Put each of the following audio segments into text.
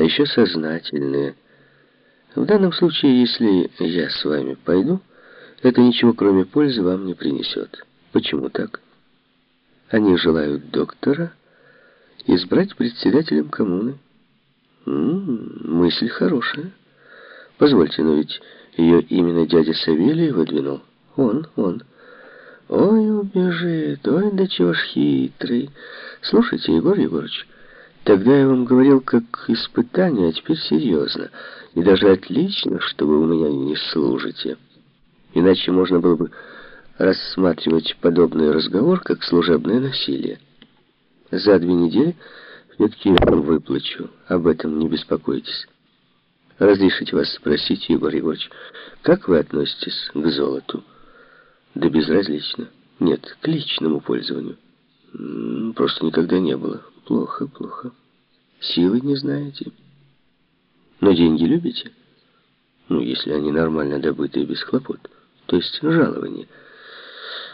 а еще сознательные. В данном случае, если я с вами пойду, это ничего кроме пользы вам не принесет. Почему так? Они желают доктора избрать председателем коммуны. М -м, мысль хорошая. Позвольте, но ведь ее именно дядя Савелий выдвинул. Он, он. Ой, убежит, ой, да чего ж хитрый. Слушайте, Егор Егорович, тогда я вам говорил как испытание, а теперь серьезно. И даже отлично, что вы у меня не служите. Иначе можно было бы рассматривать подобный разговор как служебное насилие. За две недели все-таки я вам выплачу. Об этом не беспокойтесь. Разрешите вас спросить, Егор Егорович, как вы относитесь к золоту? Да безразлично. Нет, к личному пользованию. Просто никогда не было. Плохо, плохо. Силы не знаете. Но деньги любите? Ну, если они нормально добыты и без хлопот. То есть жалование.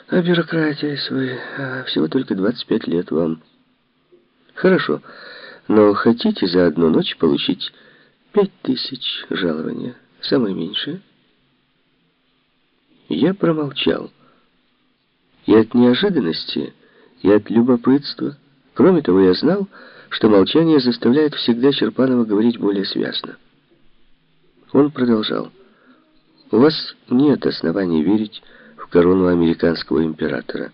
А бюрократия своя... А всего только 25 лет вам. Хорошо. Но хотите за одну ночь получить пять тысяч жалования? Самое меньшее? Я промолчал. И от неожиданности, и от любопытства. Кроме того, я знал, что молчание заставляет всегда Черпанова говорить более связно. Он продолжал. «У вас нет оснований верить в корону американского императора.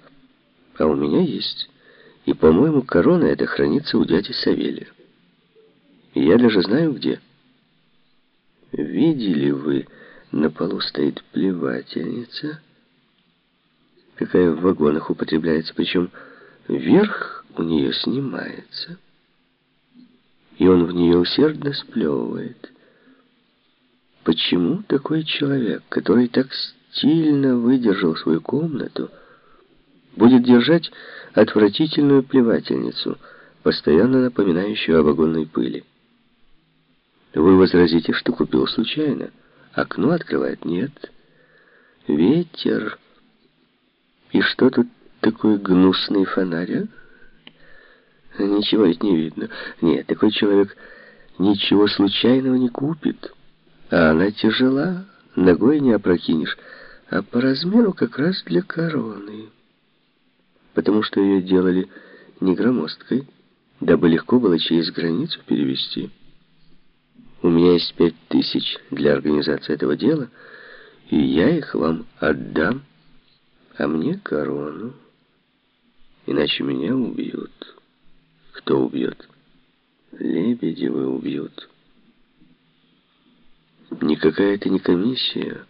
А у меня есть. И, по-моему, корона эта хранится у дяди Савелия. Я даже знаю, где. Видели вы...» На полу стоит плевательница, какая в вагонах употребляется, причем верх у нее снимается, и он в нее усердно сплевывает. Почему такой человек, который так стильно выдержал свою комнату, будет держать отвратительную плевательницу, постоянно напоминающую о вагонной пыли? Вы возразите, что купил случайно. Окно открывает? Нет. Ветер. И что тут такой гнусный фонарь, а? Ничего ведь не видно. Нет, такой человек ничего случайного не купит. А она тяжела, ногой не опрокинешь, а по размеру как раз для короны. Потому что ее делали не громоздкой, дабы легко было через границу перевести. У меня есть пять тысяч для организации этого дела, и я их вам отдам, а мне корону. Иначе меня убьют. Кто убьет? Лебедевы убьют. Никакая это не комиссия.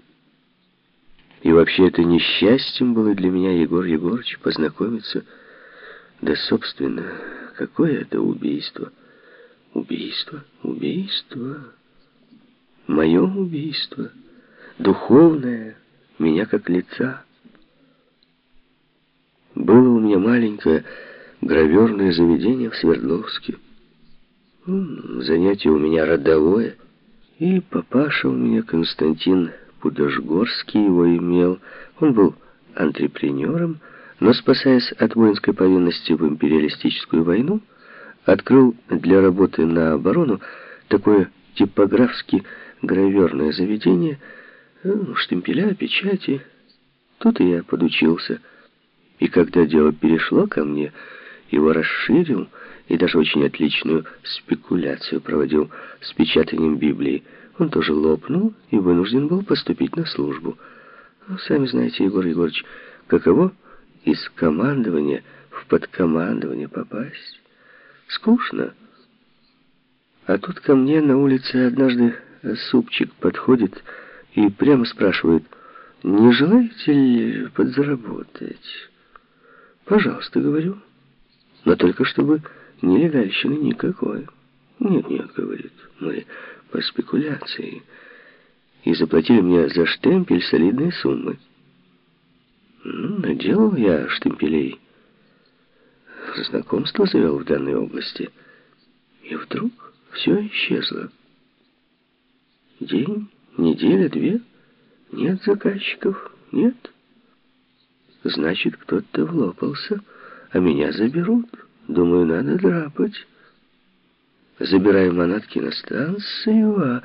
И вообще это несчастьем было для меня, Егор Егорович, познакомиться. Да, собственно, какое это убийство? Убийство, убийство. Мое убийство. Духовное, меня как лица. Было у меня маленькое граверное заведение в Свердловске. Занятие у меня родовое. И папаша у меня, Константин Пудожгорский, его имел. Он был антрепренером, но, спасаясь от воинской повинности в империалистическую войну, открыл для работы на оборону такое типографски граверное заведение, штемпеля, печати. Тут и я подучился. И когда дело перешло ко мне, его расширил и даже очень отличную спекуляцию проводил с печатанием Библии. Он тоже лопнул и вынужден был поступить на службу. Ну, сами знаете, Егор Егорович, каково из командования в подкомандование попасть. Скучно. А тут ко мне на улице однажды супчик подходит и прямо спрашивает, не желаете ли подзаработать? Пожалуйста, говорю. Но только чтобы нелегальщины никакой. Нет, нет, говорит, мы по спекуляции. И заплатили мне за штемпель солидные суммы. Ну, наделал я штемпелей знакомство завел в данной области. И вдруг все исчезло. День, неделя, две. Нет заказчиков, нет. Значит, кто-то влопался, а меня заберут. Думаю, надо драпать. забираю манатки на станцию, а